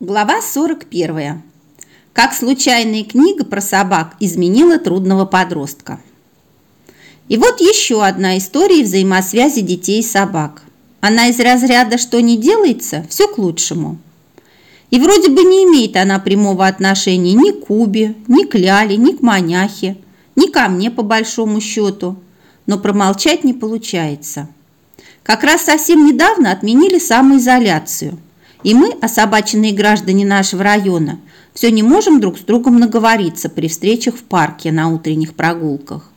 Глава 41. Как случайная книга про собак изменила трудного подростка. И вот еще одна история взаимосвязи детей и собак. Она из разряда «что не делается, все к лучшему». И вроде бы не имеет она прямого отношения ни к Кубе, ни к Ляле, ни к Маняхе, ни ко мне по большому счету, но промолчать не получается. Как раз совсем недавно отменили самоизоляцию – и мы, особаченные граждане нашего района, все не можем друг с другом наговориться при встречах в парке на утренних прогулках.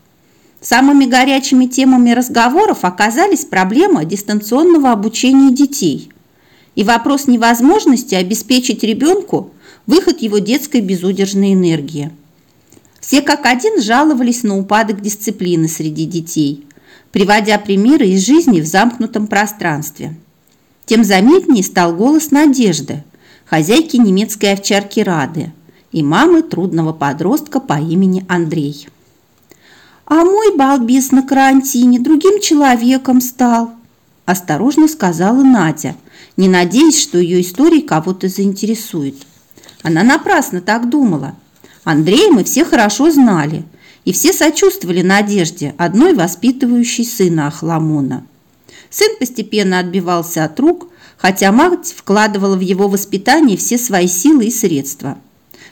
Самыми горячими темами разговоров оказались проблема дистанционного обучения детей и вопрос невозможности обеспечить ребенку выход его детской безудержной энергии. Все как один жаловались на упадок дисциплины среди детей, приводя примеры из жизни в замкнутом пространстве – тем заметнее стал голос Надежды, хозяйки немецкой овчарки Рады и мамы трудного подростка по имени Андрей. «А мой балбес на карантине другим человеком стал», – осторожно сказала Надя, не надеясь, что ее история кого-то заинтересует. Она напрасно так думала. Андрея мы все хорошо знали, и все сочувствовали Надежде, одной воспитывающей сына Ахламона. Сын постепенно отбивался от рук, хотя мать вкладывала в его воспитание все свои силы и средства.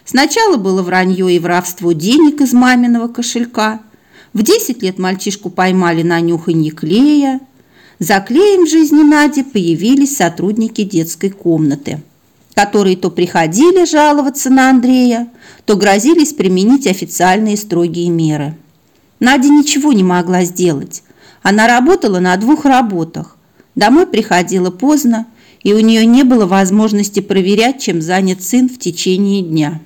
Сначала было вранье и воровство денег из маминого кошелька. В 10 лет мальчишку поймали на нюханье клея. За клеем в жизни Нади появились сотрудники детской комнаты, которые то приходили жаловаться на Андрея, то грозились применить официальные строгие меры. Надя ничего не могла сделать. Она работала на двух работах. Домой приходила поздно, и у нее не было возможности проверять, чем занят сын в течение дня.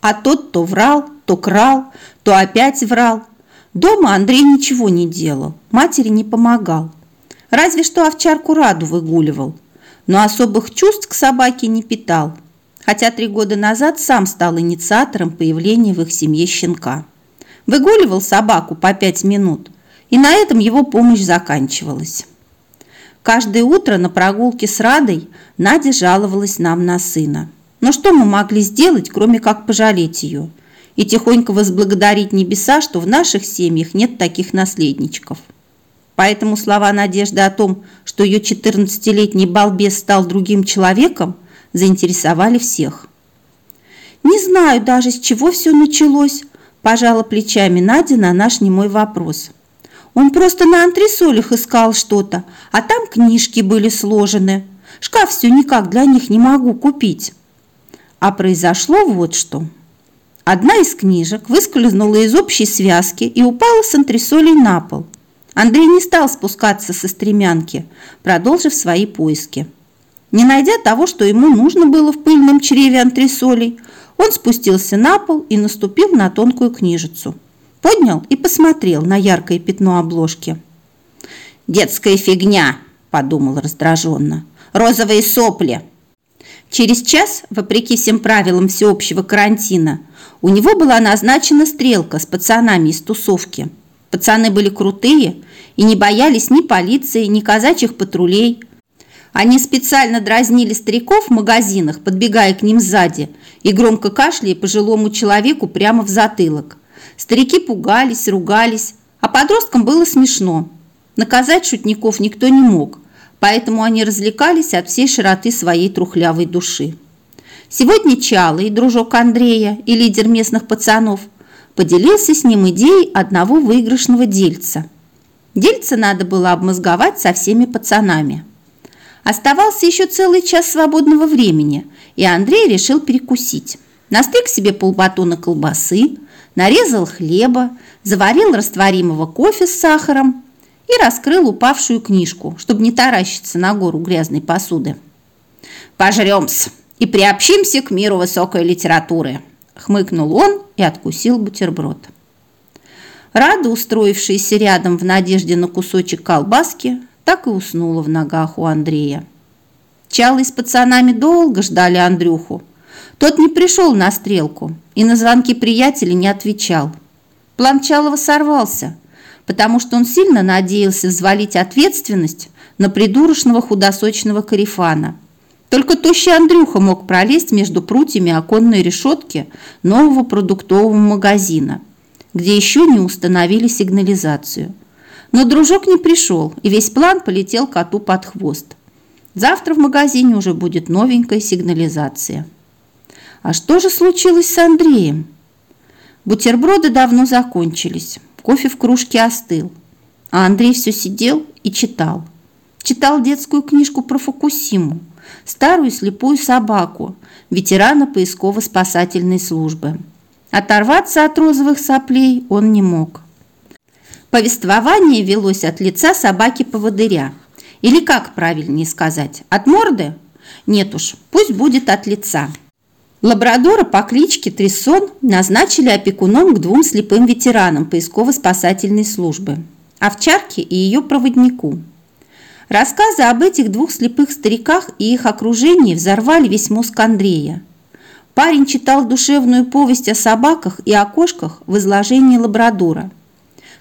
А тот то врал, то крал, то опять врал. Дома Андрей ничего не делал, матери не помогал. Разве что овчарку Раду выгуливал. Но особых чувств к собаке не питал. Хотя три года назад сам стал инициатором появления в их семье щенка. Выгуливал собаку по пять минут – и на этом его помощь заканчивалась. Каждое утро на прогулке с Радой Надя жаловалась нам на сына. Но что мы могли сделать, кроме как пожалеть ее и тихонько возблагодарить небеса, что в наших семьях нет таких наследничков? Поэтому слова Надежды о том, что ее 14-летний балбес стал другим человеком, заинтересовали всех. «Не знаю даже, с чего все началось», – пожала плечами Надя на наш немой вопрос – он просто на антресолях искал что-то, а там книжки были сложены. Шкаф все никак для них не могу купить. А произошло вот что. Одна из книжек выскользнула из общей связки и упала с антресолей на пол. Андрей не стал спускаться со стремянки, продолжив свои поиски. Не найдя того, что ему нужно было в пыльном чреве антресолей, он спустился на пол и наступил на тонкую книжицу поднял и посмотрел на яркое пятно обложки. «Детская фигня!» – подумал раздраженно. «Розовые сопли!» Через час, вопреки всем правилам всеобщего карантина, у него была назначена стрелка с пацанами из тусовки. Пацаны были крутые и не боялись ни полиции, ни казачьих патрулей. Они специально дразнили стариков в магазинах, подбегая к ним сзади и громко кашляя пожилому человеку прямо в затылок. Старики пугались, ругались, а подросткам было смешно. Наказать шутников никто не мог, поэтому они развлекались от всей широты своей трухлявой души. Сегодня Чалый, дружок Андрея и лидер местных пацанов, поделился с ним идеей одного выигрышного дельца. Дельца надо было обмозговать со всеми пацанами. Оставался еще целый час свободного времени, и Андрей решил перекусить. Настриг себе полбатона колбасы, нарезал хлеба, заварил растворимого кофе с сахаром и раскрыл упавшую книжку, чтобы не таращиться на гору грязной посуды. «Пожрем-с и приобщимся к миру высокой литературы», хмыкнул он и откусил бутерброд. Рада, устроившаяся рядом в надежде на кусочек колбаски, так и уснула в ногах у Андрея. Чалы с пацанами долго ждали Андрюху, тот не пришел на стрелку и на звонки приятеля не отвечал. План Чалова сорвался, потому что он сильно надеялся взвалить ответственность на придурочного худосочного карифана. Только тощий Андрюха мог пролезть между прутьями оконной решетки нового продуктового магазина, где еще не установили сигнализацию. Но дружок не пришел, и весь план полетел коту под хвост. Завтра в магазине уже будет новенькая сигнализация. А что же случилось с Андреем? Бутерброды давно закончились, кофе в кружке остыл, а Андрей все сидел и читал. Читал детскую книжку про Фукусиму – старую слепую собаку, ветерана поисково-спасательной службы. Оторваться от розовых соплей он не мог. Повествование велось от лица собаки-поводыря. Или как правильнее сказать, от морды? Нет уж, пусть будет от лица. Лабрадора по кличке Трисон назначили опекуном к двум слепым ветеранам поисково-спасательной службы – овчарке и ее проводнику – Рассказы об этих двух слепых стариках и их окружении взорвали весь мозг Андрея. Парень читал душевную повесть о собаках и о кошках в изложении лабрадора.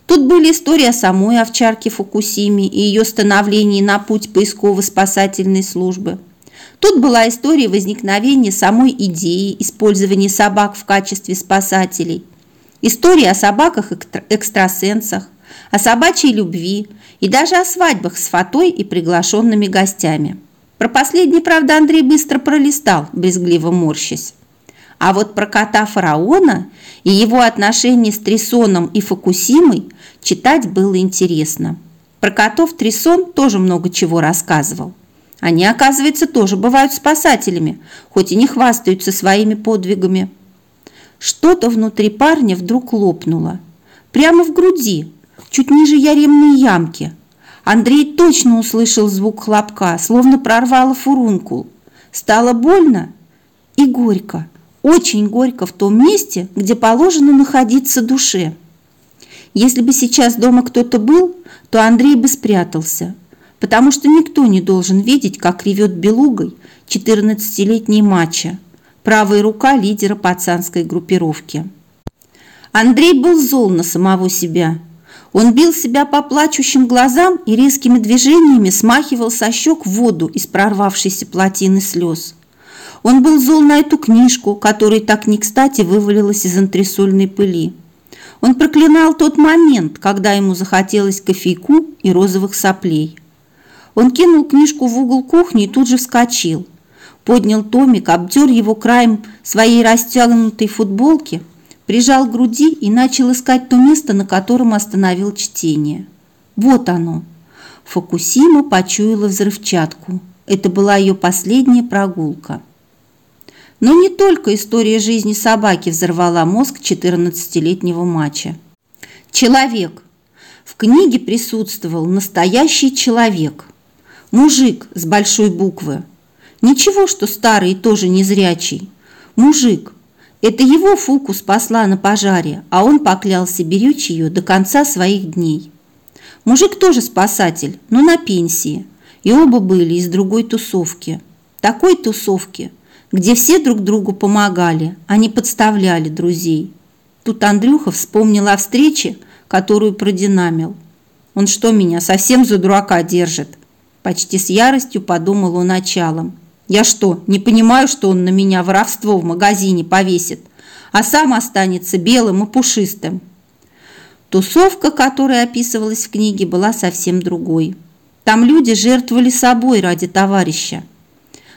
Тут были истории о самой овчарке Фукусиме и ее становлении на путь поисково-спасательной службы. Тут была история возникновения самой идеи использования собак в качестве спасателей. История о собаках-экстрасенсах, о собачьей любви – и даже о свадьбах с фатой и приглашенными гостями. Про последний, правда, Андрей быстро пролистал, брезгливо морщась. А вот про кота фараона и его отношения с Трисоном и Фокусимой читать было интересно. Про котов Трисон тоже много чего рассказывал. Они, оказывается, тоже бывают спасателями, хоть и не хвастаются своими подвигами. Что-то внутри парня вдруг лопнуло. Прямо в груди, чуть ниже яремной ямки. Андрей точно услышал звук хлопка, словно прорвало фурункул. Стало больно и горько, очень горько в том месте, где положено находиться душе. Если бы сейчас дома кто-то был, то Андрей бы спрятался, потому что никто не должен видеть, как ревет белугой 14-летний мачо, правая рука лидера пацанской группировки. Андрей был зол на самого себя – он бил себя по плачущим глазам и резкими движениями смахивал со щек воду из прорвавшейся плотины слез. Он был зол на эту книжку, которая так не кстати вывалилась из антресольной пыли. Он проклинал тот момент, когда ему захотелось кофейку и розовых соплей. Он кинул книжку в угол кухни и тут же вскочил. Поднял томик, обтер его краем своей растянутой футболки – прижал к груди и начал искать то место, на котором остановил чтение. Вот оно. Фокусима почуяла взрывчатку. Это была ее последняя прогулка. Но не только история жизни собаки взорвала мозг 14-летнего мача. Человек. В книге присутствовал настоящий человек. Мужик с большой буквы. Ничего, что старый тоже незрячий. Мужик – это его Фуку спасла на пожаре, а он поклялся беречь ее до конца своих дней. Мужик тоже спасатель, но на пенсии, и оба были из другой тусовки. Такой тусовки, где все друг другу помогали, а не подставляли друзей. Тут Андрюха вспомнил о встрече, которую продинамил. Он что, меня совсем за дурака держит? Почти с яростью подумал он началом. Я что, не понимаю, что он на меня воровство в магазине повесит, а сам останется белым и пушистым? Тусовка, которая описывалась в книге, была совсем другой. Там люди жертвовали собой ради товарища.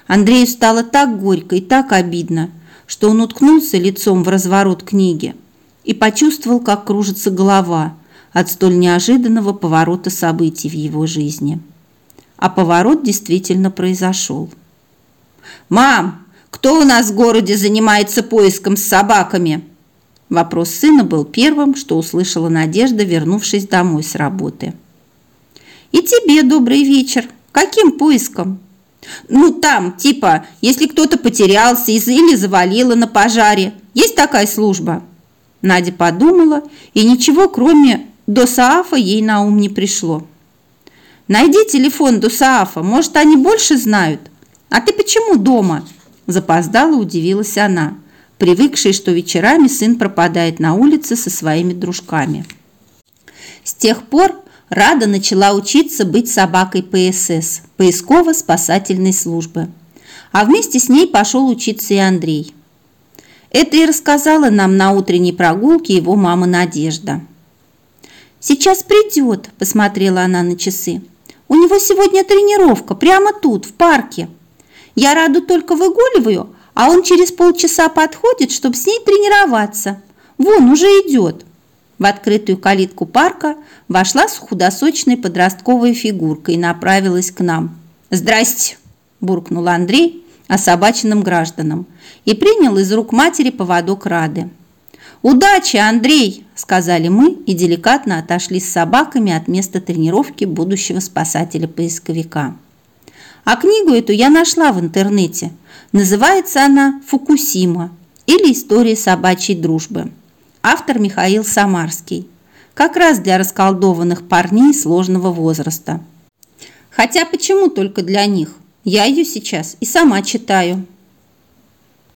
Андрею стало так горько и так обидно, что он уткнулся лицом в разворот книги и почувствовал, как кружится голова от столь неожиданного поворота событий в его жизни. А поворот действительно произошел. «Мам, кто у нас в городе занимается поиском с собаками?» Вопрос сына был первым, что услышала Надежда, вернувшись домой с работы. «И тебе добрый вечер. Каким поиском?» «Ну, там, типа, если кто-то потерялся или завалило на пожаре. Есть такая служба?» Надя подумала, и ничего, кроме Досаафа, ей на ум не пришло. «Найди телефон Досаафа, может, они больше знают?» «А ты почему дома?» Запоздала, удивилась она, привыкшая, что вечерами сын пропадает на улице со своими дружками. С тех пор Рада начала учиться быть собакой ПСС, поисково-спасательной службы. а вместе с ней пошел учиться и Андрей. Это и рассказала нам на утренней прогулке его мама Надежда. «Сейчас придет», – посмотрела она на часы. «У него сегодня тренировка, прямо тут, в парке. Я Раду только выгуливаю, а он через полчаса подходит, чтобы с ней тренироваться. Вон, уже идет». В открытую калитку парка вошла с худосочной подростковой фигуркой и направилась к нам. «Здрасте!» – буркнул Андрей особаченным гражданам и принял из рук матери поводок Рады. «Удачи, Андрей!» – сказали мы и деликатно отошли с собаками от места тренировки будущего спасателя-поисковика. А книгу эту я нашла в интернете. Называется она «Фукусима» или «История собачьей дружбы». Автор Михаил Самарский. Как раз для расколдованных парней сложного возраста. Хотя почему только для них? Я ее сейчас и сама читаю.